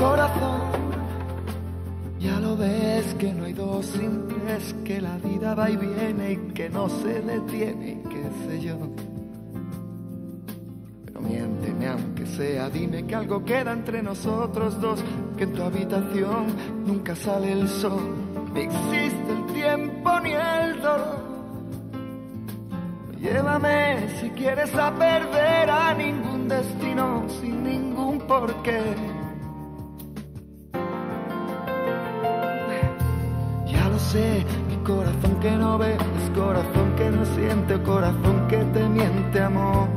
corazón. Ya lo ves que no hay dos sin que la vida va y viene y que no se detiene qué sé yo. Pero miénteme aunque sea, dime que algo queda entre nosotros dos, que en tu habitación nunca sale el sol, ni existe el tiempo ni el dolor. Llévame si quieres a perder a ningún destino sin ningún porqué sé, mi corazón que no ve es corazón que no siente, corazón que te miente, amor.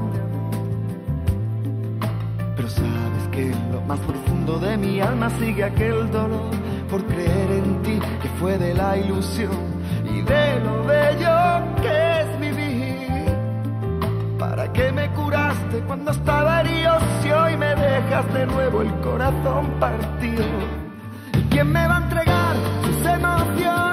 Pero sabes que en lo más profundo de mi alma sigue aquel dolor por creer en ti que fue de la ilusión y de lo bello que es vivir. ¿Para qué me curaste cuando estaba herido si hoy me dejas de nuevo el corazón partido? ¿Y quién me va a entregar sus emociones?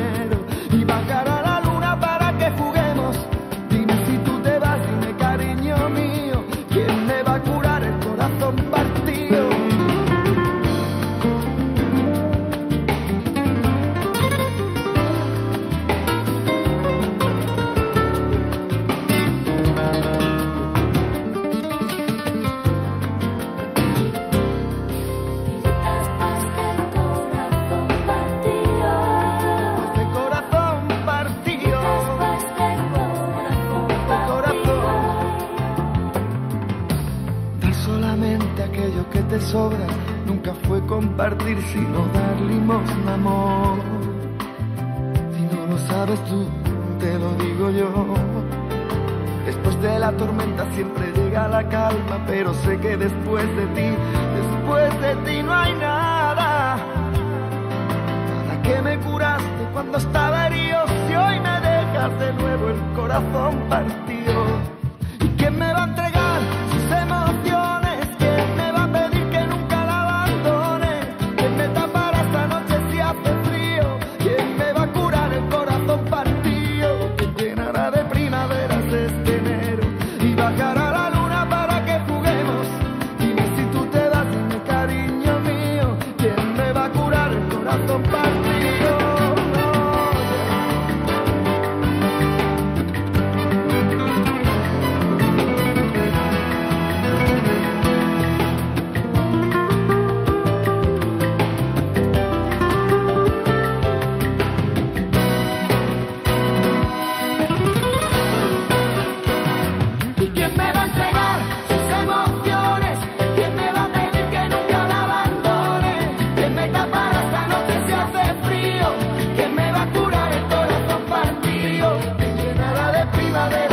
nunca fue compartir, sino dar limosna, amor. Si no lo sabes tú, te lo digo yo. Después de la tormenta siempre llega la calma, pero sé que después de ti, después de ti no hay nada. Nada que me curaste cuando estaba herido, si hoy me dejas de nuevo el corazón partido. ¿Y quién me va a entregar? on the. primavera.